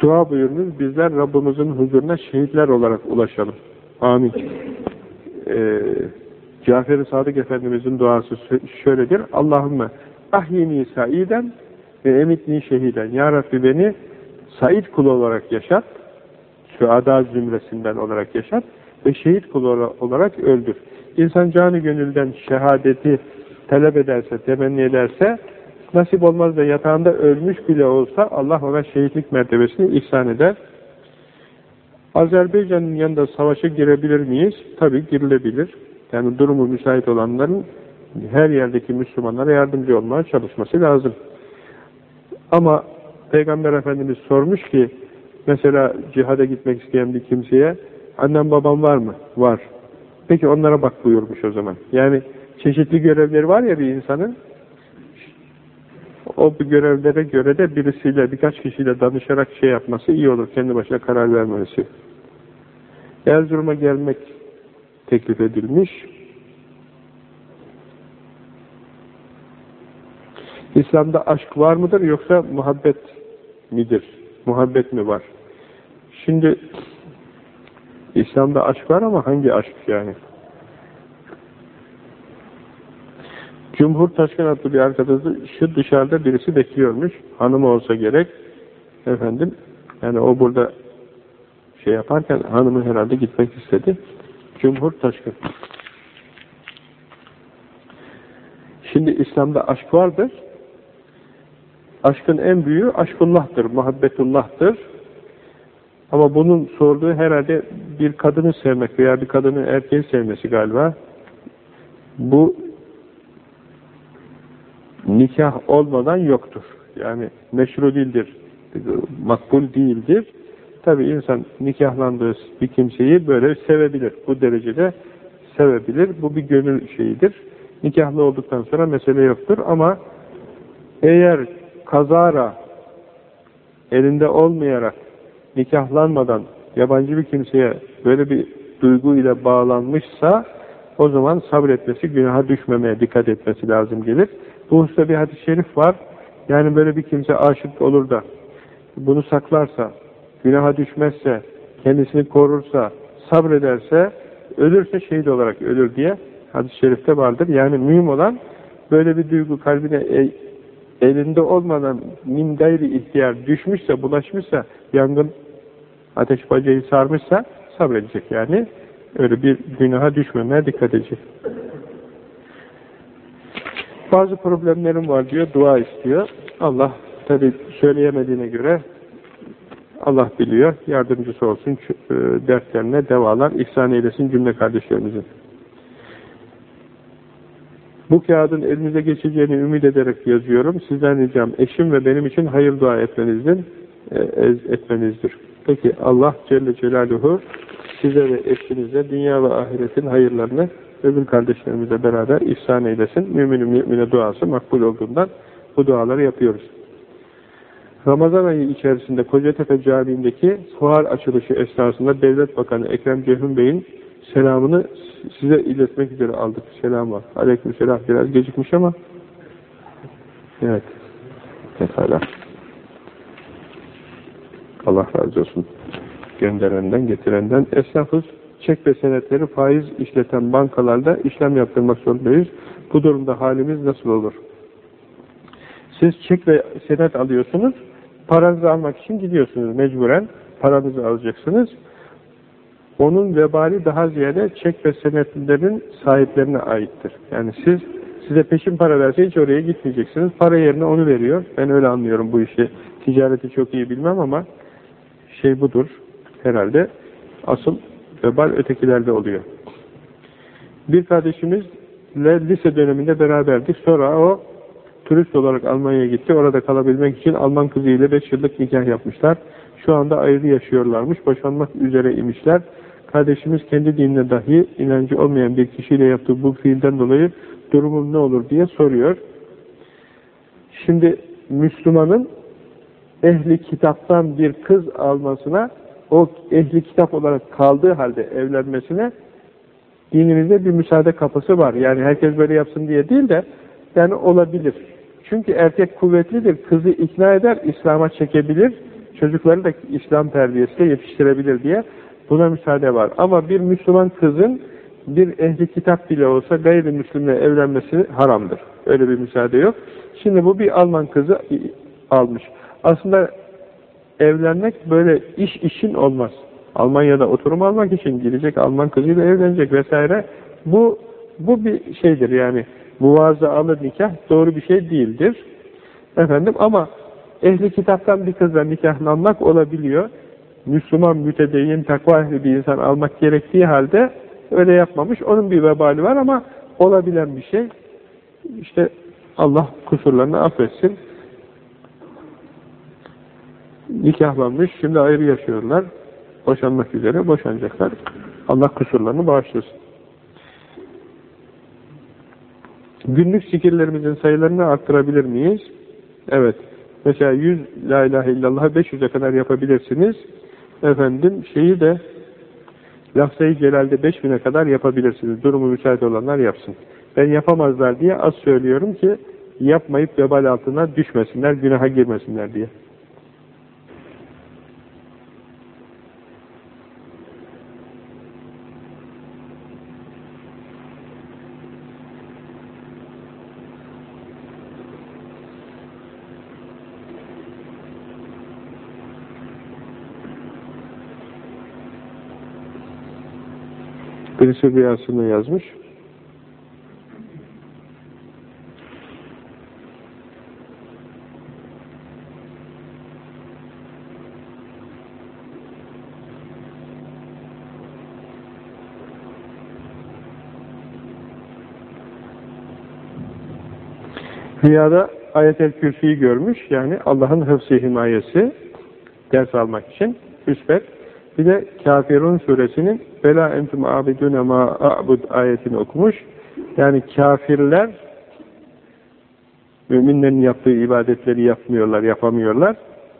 Dua buyurunuz, bizler Rabbimizin huzuruna şehitler olarak ulaşalım. Amin. Ee, Cafer-i Sadık Efendimizin duası şöyledir. Allahümme ahyini saiden ve emitni şehiden. Ya Rabbi beni said kulu olarak yaşat, şuada zümresinden olarak yaşat ve şehit kulu olarak öldür. İnsan canı gönülden şehadeti talep ederse, temenni ederse, nasip olmaz da yatağında ölmüş bile olsa Allah ona şehitlik mertebesini ihsan eder. Azerbaycan'ın yanında savaşa girebilir miyiz? Tabi girilebilir. Yani durumu müsait olanların her yerdeki Müslümanlara yardımcı olmaya çalışması lazım. Ama Peygamber Efendimiz sormuş ki, mesela cihada gitmek isteyen bir kimseye, annem babam var mı? Var. Peki onlara bak buyurmuş o zaman. Yani çeşitli görevleri var ya bir insanın, o bu görevlere göre de birisiyle, birkaç kişiyle danışarak şey yapması iyi olur. Kendi başına karar vermesi. Erzurum'a gelmek teklif edilmiş. İslam'da aşk var mıdır yoksa muhabbet midir? Muhabbet mi var? Şimdi İslam'da aşk var ama hangi aşk yani? Cumhur Taşkın adlı bir arkadaşı şu dışarıda birisi bekliyormuş. Hanımı olsa gerek. Efendim yani o burada şey yaparken hanımı herhalde gitmek istedi. Cumhur Taşkın. Şimdi İslam'da aşk vardır. Aşkın en büyüğü aşkullah'tır, muhabbetullah'tır. Ama bunun sorduğu herhalde bir kadını sevmek veya bir kadının erkeği sevmesi galiba. Bu nikah olmadan yoktur. Yani meşru değildir, makbul değildir. Tabi insan nikahlandığı bir kimseyi böyle sevebilir. Bu derecede sevebilir. Bu bir gönül şeyidir. Nikahlı olduktan sonra mesele yoktur ama eğer kazara elinde olmayarak nikahlanmadan yabancı bir kimseye böyle bir duygu ile bağlanmışsa o zaman sabretmesi, günaha düşmemeye dikkat etmesi lazım gelir. Bu hususta bir hadis-i şerif var. Yani böyle bir kimse aşık olur da bunu saklarsa, günaha düşmezse, kendisini korursa, sabrederse, ölürse şehit olarak ölür diye hadis-i şerifte vardır. Yani mühim olan böyle bir duygu kalbine e, elinde olmadan min gayri ihtiyar düşmüşse, bulaşmışsa, yangın ateş bacayı sarmışsa sabredecek yani. Öyle bir günaha düşmemeye dikkat edecek. Bazı problemlerim var diyor, dua istiyor. Allah tabi söyleyemediğine göre Allah biliyor, yardımcısı olsun, e, dertlerine devalar ihsan eylesin cümle kardeşlerimizin. Bu kağıdın elinize geçeceğini ümit ederek yazıyorum. Sizden ricam eşim ve benim için hayır dua etmenizdir. E, etmenizdir. Peki Allah Celle Celaluhu size ve eşinize dünya ve ahiretin hayırlarını öbür kardeşlerimizle beraber ihsan eylesin. Müminin mümine duası makbul olduğundan bu duaları yapıyoruz. Ramazan ayı içerisinde Kocatepe Camii'ndeki fuar açılışı esnasında Devlet Bakanı Ekrem Cehun Bey'in selamını size iletmek üzere aldık. Selam var. Aleyküm selam. Biraz gecikmiş ama evet. Pekala. Allah razı olsun. Gönderenden, getirenden. Esnafız, çek ve senetleri faiz işleten bankalarda işlem yaptırmak zorundayız. Bu durumda halimiz nasıl olur? Siz çek ve senet alıyorsunuz, paranızı almak için gidiyorsunuz mecburen. Paranızı alacaksınız. Onun vebali daha ziyade çek ve senetlerin sahiplerine aittir. Yani siz size peşin para verse hiç oraya gitmeyeceksiniz. Para yerine onu veriyor. Ben öyle anlıyorum bu işi. Ticareti çok iyi bilmem ama şey budur herhalde. Asıl vebal ötekilerde oluyor. Bir kardeşimizle lise döneminde beraberdik. Sonra o turist olarak Almanya'ya gitti. Orada kalabilmek için Alman kızıyla 5 yıllık nikah yapmışlar. Şu anda ayrı yaşıyorlarmış. Boşanmak üzere imişler. Kardeşimiz kendi dinine dahi inancı olmayan bir kişiyle yaptığı bu fiilden dolayı durumum ne olur diye soruyor. Şimdi Müslümanın ehli kitaptan bir kız almasına, o ehli kitap olarak kaldığı halde evlenmesine dinimizde bir müsaade kapısı var. Yani herkes böyle yapsın diye değil de yani olabilir. Çünkü erkek kuvvetlidir, kızı ikna eder, İslam'a çekebilir. çocukları da İslam terbiyesiyle yetiştirebilir diye buna müsaade var. Ama bir Müslüman kızın bir ehli kitap bile olsa gayrimüslimle evlenmesi haramdır. Öyle bir müsaade yok. Şimdi bu bir Alman kızı almış. Aslında evlenmek böyle iş için olmaz. Almanya'da oturum almak için gidecek Alman kızıyla evlenecek vesaire. Bu bu bir şeydir yani muvazaalı nikah doğru bir şey değildir. Efendim ama ehli kitaptan bir kızla nikahlanmak olabiliyor. Müslüman, mütedeyyin, takva ehli bir insan almak gerektiği halde öyle yapmamış. Onun bir vebali var ama olabilen bir şey. İşte Allah kusurlarını affetsin. Nikahlanmış, şimdi ayrı yaşıyorlar. Boşanmak üzere, boşanacaklar. Allah kusurlarını bağışlasın. Günlük zikirlerimizin sayılarını arttırabilir miyiz? Evet. Mesela 100 la ilahe illallah 500'e kadar yapabilirsiniz. Efendim şeyi de lafzayı celalde 5000'e kadar yapabilirsiniz. Durumu müsait olanlar yapsın. Ben yapamazlar diye az söylüyorum ki yapmayıp vebal altına düşmesinler, günaha girmesinler diye. Birisi rüyasını yazmış. Rüyada ayet-el kürsüyü görmüş. Yani Allah'ın hıfz-ı himayesi ders almak için. Üsbet. Bir de Kafirun suresinin Bela entum abidune ma a'bud ayetini okumuş. Yani kafirler müminlerin yaptığı ibadetleri yapmıyorlar, yapamıyorlar.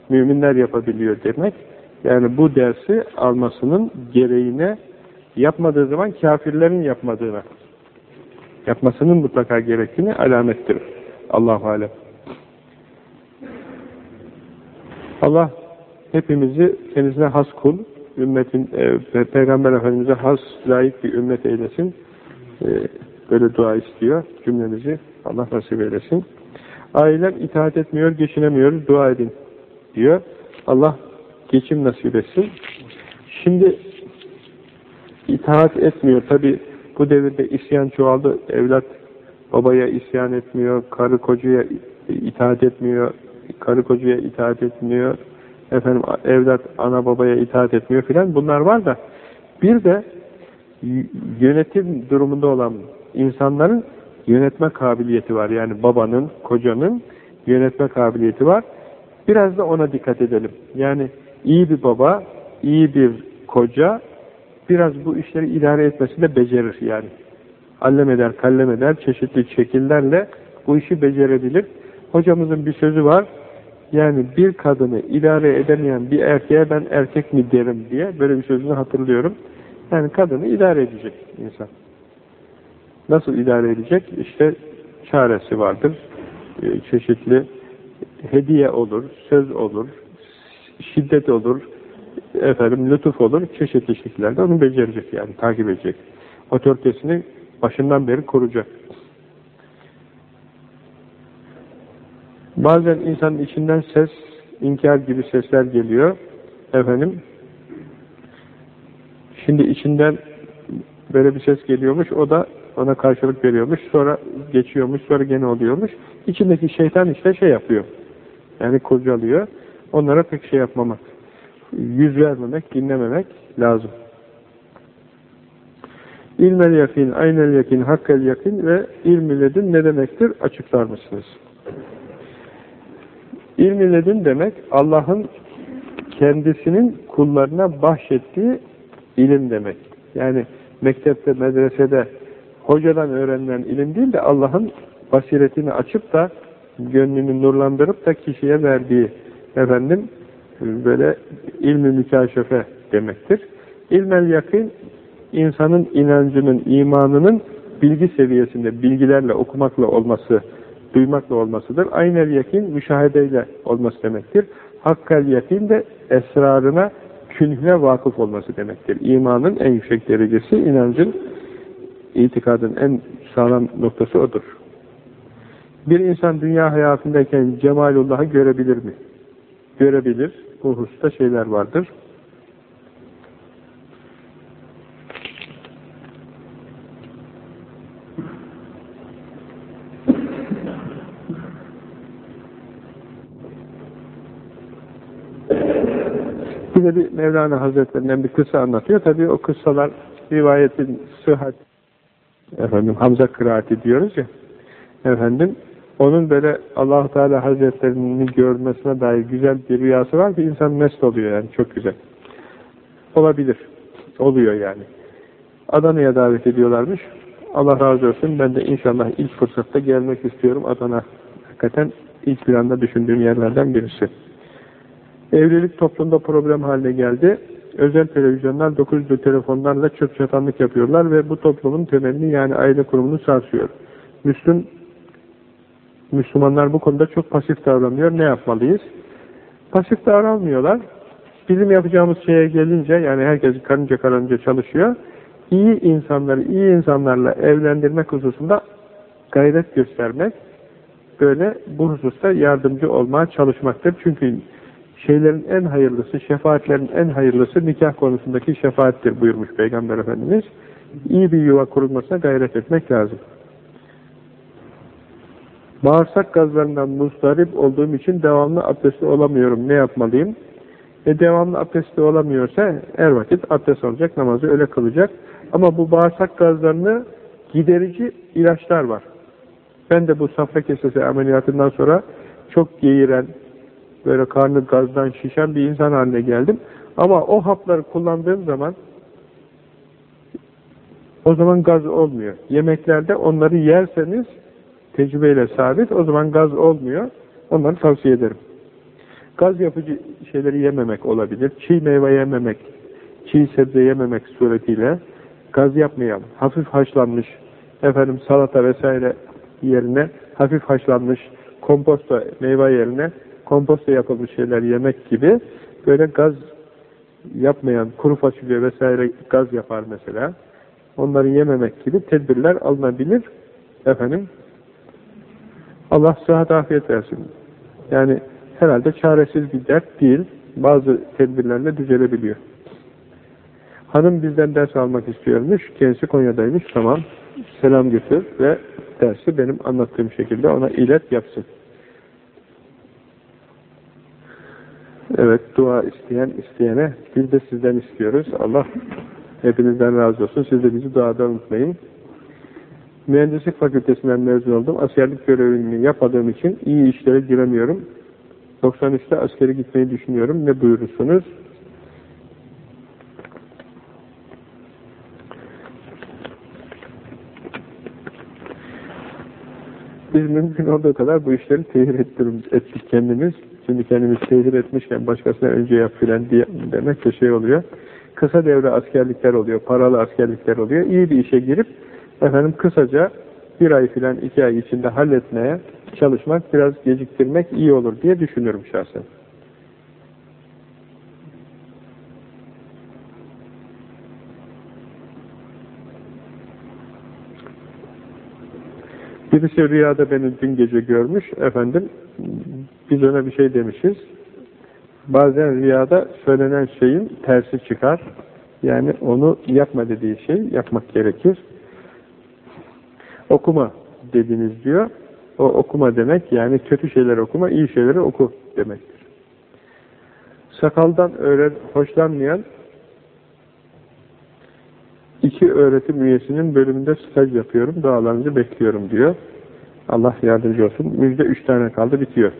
Müminler yapabiliyor demek. Yani bu dersi almasının gereğine yapmadığı zaman kafirlerin yapmadığına yapmasının mutlaka gerektiğini alamettir. Allahu alem. Allah hepimizi kendisine has kul, ümmetin, e, Peygamber Efendimiz'e has, layık bir ümmet eylesin. E, böyle dua istiyor cümlemizi. Allah nasip eylesin. Aileler itaat etmiyor, geçinemiyoruz, dua edin diyor. Allah geçim nasip etsin. Şimdi itaat etmiyor. Tabi bu devirde isyan çoğaldı. Evlat babaya isyan etmiyor, karı kocaya itaat etmiyor, karı kocaya itaat etmiyor, efendim evlat ana babaya itaat etmiyor filan bunlar var da bir de yönetim durumunda olan insanların yönetme kabiliyeti var. Yani babanın, kocanın yönetme kabiliyeti var. Biraz da ona dikkat edelim. Yani iyi bir baba, iyi bir koca biraz bu işleri idare etmesi de becerir yani. Allem eder, kallem eder, çeşitli şekillerle bu işi becerebilir. Hocamızın bir sözü var. Yani bir kadını idare edemeyen bir erkeğe ben erkek mi derim diye böyle bir sözünü hatırlıyorum. Yani kadını idare edecek insan. Nasıl idare edecek? İşte çaresi vardır. Ee, çeşitli hediye olur, söz olur, şiddet olur, efendim lütuf olur, çeşitli şekillerde onu becerecek yani, takip edecek. Otoritesini başından beri koruyacak. Bazen insanın içinden ses, inkar gibi sesler geliyor. Efendim, şimdi içinden böyle bir ses geliyormuş, o da ona karşılık veriyormuş, sonra geçiyormuş, sonra gene oluyormuş. İçindeki şeytan işte şey yapıyor. Yani kurcalıyor. Onlara pek şey yapmamak. Yüz vermemek, dinlememek lazım. İlmel yakin, aynel yakin, hakkel yakin ve ilmi ne demektir? Açıklar mısınız? İlmi ledin demek Allah'ın kendisinin kullarına bahşettiği ilim demek. Yani mektepte, medresede hocadan öğrenilen ilim değil de Allah'ın basiretini açıp da gönlünü nurlandırıp da kişiye verdiği efendim böyle ilmi mükaşefe demektir. İlmel yakın insanın inancının, imanının bilgi seviyesinde bilgilerle, okumakla olması duymakla olmasıdır. Aynel yakin müşahedeyle olması demektir. Hakkal yakin de esrarına, künhüne vakıf olması demektir. İmanın en yüksek derecesi, inancın, itikadın en sağlam noktası odur. Bir insan dünya hayatındayken Cemalullah'ı görebilir mi? Görebilir. Bu hususta şeyler vardır. Bir Mevlana Hazretlerinden bir kısa anlatıyor. Tabii o kıssalar rivayetin sıhhat efendim Hamza kıraati diyoruz ya efendim onun böyle allah Teala Hazretlerini görmesine dair güzel bir rüyası var ki insan mest oluyor yani çok güzel. Olabilir. Oluyor yani. Adana'ya davet ediyorlarmış. Allah razı olsun. Ben de inşallah ilk fırsatta gelmek istiyorum Adana. Hakikaten ilk planda düşündüğüm yerlerden birisi. Evlilik toplumda problem haline geldi. Özel televizyonlar 900'lü telefonlarla çöp çatanlık yapıyorlar ve bu toplumun temelini yani aile kurumunu sarsıyor. Müslüm Müslümanlar bu konuda çok pasif davranıyor. Ne yapmalıyız? Pasif davranmıyorlar. Bizim yapacağımız şeye gelince yani herkes karınca karınca çalışıyor. İyi insanları iyi insanlarla evlendirmek hususunda gayret göstermek böyle bu hususta yardımcı olmaya çalışmaktır. Çünkü şeylerin en hayırlısı, şefaatlerin en hayırlısı nikah konusundaki şefaattir buyurmuş Peygamber Efendimiz. İyi bir yuva kurulmasına gayret etmek lazım. Bağırsak gazlarından muzdarip olduğum için devamlı abdestli olamıyorum. Ne yapmalıyım? E devamlı abdestli olamıyorsa her vakit abdest alacak, namazı öyle kılacak. Ama bu bağırsak gazlarını giderici ilaçlar var. Ben de bu safra kesesi ameliyatından sonra çok geğiren, böyle karnı gazdan şişen bir insan haline geldim. Ama o hapları kullandığım zaman o zaman gaz olmuyor. Yemeklerde onları yerseniz tecrübeyle sabit o zaman gaz olmuyor. Onları tavsiye ederim. Gaz yapıcı şeyleri yememek olabilir. Çiğ meyve yememek, çiğ sebze yememek suretiyle gaz yapmayalım. Hafif haşlanmış efendim salata vesaire yerine hafif haşlanmış komposto meyve yerine komposto yapılmış şeyler yemek gibi böyle gaz yapmayan kuru fasulye vesaire gaz yapar mesela. Onları yememek gibi tedbirler alınabilir. Efendim Allah sıhhat afiyet versin. Yani herhalde çaresiz bir dert değil. Bazı tedbirlerle düzelebiliyor. Hanım bizden ders almak istiyormuş. Kendisi Konya'daymış. Tamam. Selam götür ve dersi benim anlattığım şekilde ona ilet yapsın. Evet, dua isteyen isteyene biz de sizden istiyoruz. Allah hepinizden razı olsun. Siz de bizi duada unutmayın. Mühendislik fakültesinden mezun oldum. Askerlik görevini yapadığım için iyi işlere giremiyorum. 93'te askeri gitmeyi düşünüyorum. Ne buyurursunuz? Biz mümkün olduğu kadar bu işleri tehir ettik kendimiz. Şimdi kendimiz tehir etmişken başkasına önce yap filan demek de şey oluyor. Kısa devre askerlikler oluyor, paralı askerlikler oluyor. İyi bir işe girip efendim kısaca bir ay filan iki ay içinde halletmeye çalışmak, biraz geciktirmek iyi olur diye düşünüyorum şahsen. Birisi rüyada beni dün gece görmüş, efendim, biz ona bir şey demişiz. Bazen rüyada söylenen şeyin tersi çıkar. Yani onu yapma dediği şey yapmak gerekir. Okuma dediniz diyor. O okuma demek yani kötü şeyler okuma, iyi şeyleri oku demektir. Sakaldan öğren, hoşlanmayan iki öğretim üyesinin bölümünde staj yapıyorum, dağlarınca bekliyorum diyor. Allah yardımcı olsun. Müjde üç tane kaldı, bitiyor.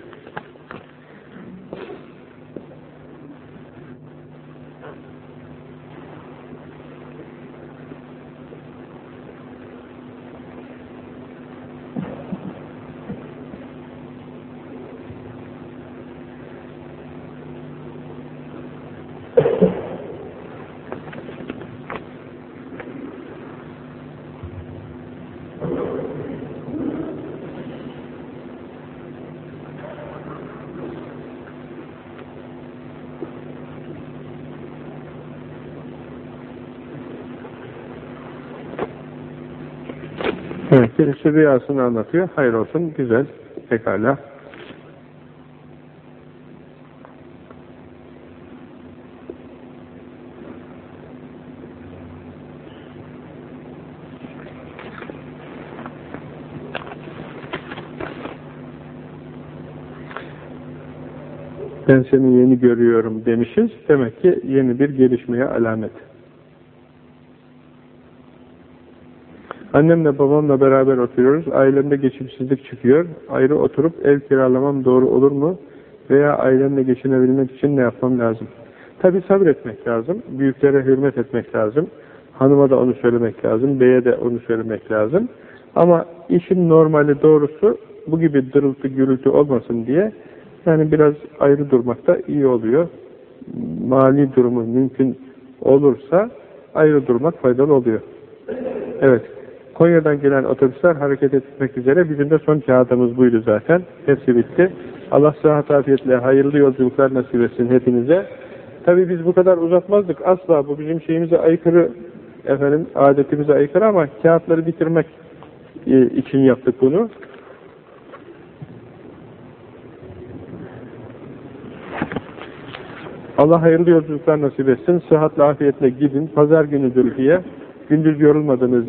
Evet, birisi rüyasını anlatıyor. Hayır olsun, güzel, pekala. Ben seni yeni görüyorum demişiz. Demek ki yeni bir gelişmeye alamet. Annemle babamla beraber oturuyoruz. Ailemde geçimsizlik çıkıyor. Ayrı oturup ev kiralamam doğru olur mu? Veya ailemle geçinebilmek için ne yapmam lazım? Tabi sabretmek lazım. Büyüklere hürmet etmek lazım. Hanıma da onu söylemek lazım. Beye de onu söylemek lazım. Ama işin normali doğrusu bu gibi dırıltı gürültü olmasın diye yani biraz ayrı durmak da iyi oluyor. Mali durumu mümkün olursa ayrı durmak faydalı oluyor. Evet. Konya'dan gelen otobüsler hareket etmek üzere. Bizim de son kağıdımız buydu zaten. Hepsi bitti. Allah sıhhat afiyetle hayırlı yolculuklar nasip etsin hepinize. Tabii biz bu kadar uzatmazdık. Asla bu bizim şeyimize aykırı efendim adetimize aykırı ama kağıtları bitirmek e, için yaptık bunu. Allah hayırlı yolculuklar nasip etsin. Sıhhatle afiyetle gidin. Pazar günüdür diye. Gündüz yorulmadınız diye.